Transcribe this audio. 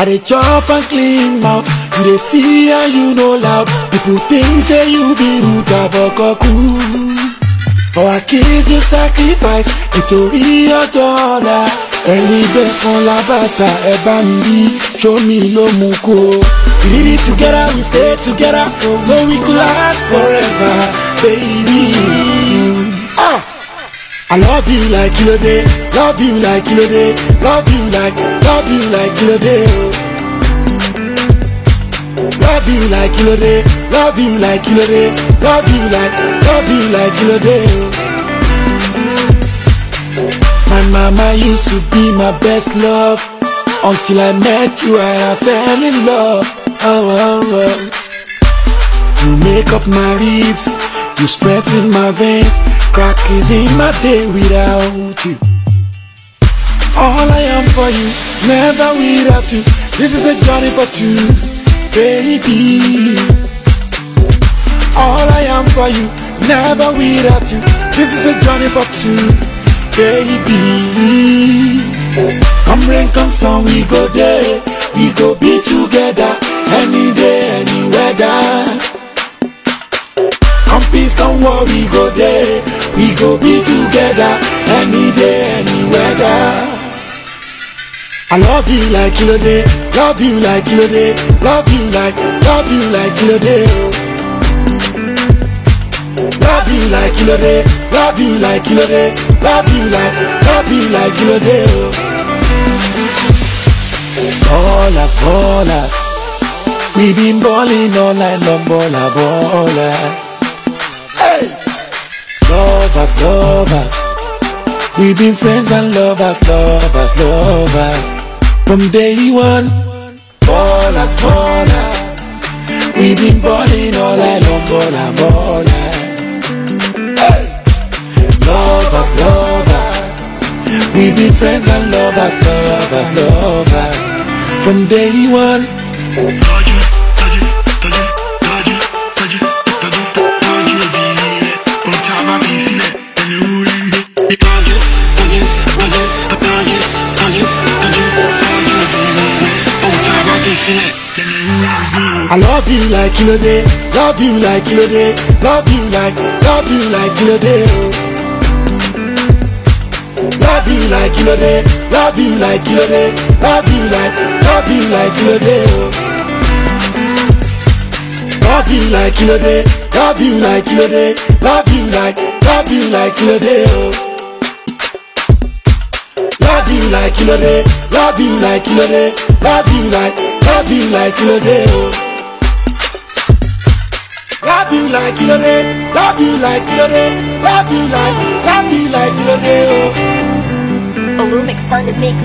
I dey chop and clean mouth. You dey see and you no loud. People think say you be rude abokoku. For our kids you sacrifice nítorí ọjọ́ ọ̀la. Ẹni bẹ́ẹ̀ kan lábàtà ẹ bá mi rí ṣómi ló mú kó. We did it together, we stay together so we could last forever, baby. I love you like Kílódé, love you like Kílódé, love you like, love you like Kílódé. Oh. Love you like Kílódé, love you like Kílódé, love you like, love you like Kílódé. Oh. My mama used to be my best love. Until I met you, I fell in love. Oh, oh, oh. You make up my ribs, you spread in my veins. Crack is in my day without you. All I am for you, never without you. This is a journey for two, baby. All I am for you, never without you. This is a journey for two, baby. Come rain, come sun, we go there. We go be together We go there. We go be together any day, any weather. I love you like Kílódé, love you like Kílódé, love you like, love you like Kílódé. Oh. Love you like Kílódé, love you like Kílódé, love you like, love you like Kílódé. Oh. Ballers, ballers, we been balling all night long, baller, ballers. Lovers, lovers, we been friends and lovers, lovers, lovers. From day one, ballers, ballers, we been balling all night long, baller, ballers. Lovers, lovers, we been friends and lovers, lovers, lovers. From day one. I love you like Kílódé, love you like Kílódé, love you like, love you like Kílódé. Oh. Love you like Kílódé, love you like Kílódé, love you like, love you like Kílódé. Oh. Love you like Kílódé, love you like Kílódé, love you like, love you like Kílódé. Oh. Love you like Kílódé, love you like Kílódé, love you like, love you like Kílódé. Oh. Love you like Kílódé, love you like Kílódé, love you like, love you like Kílódé. Oh. A remix on the mix.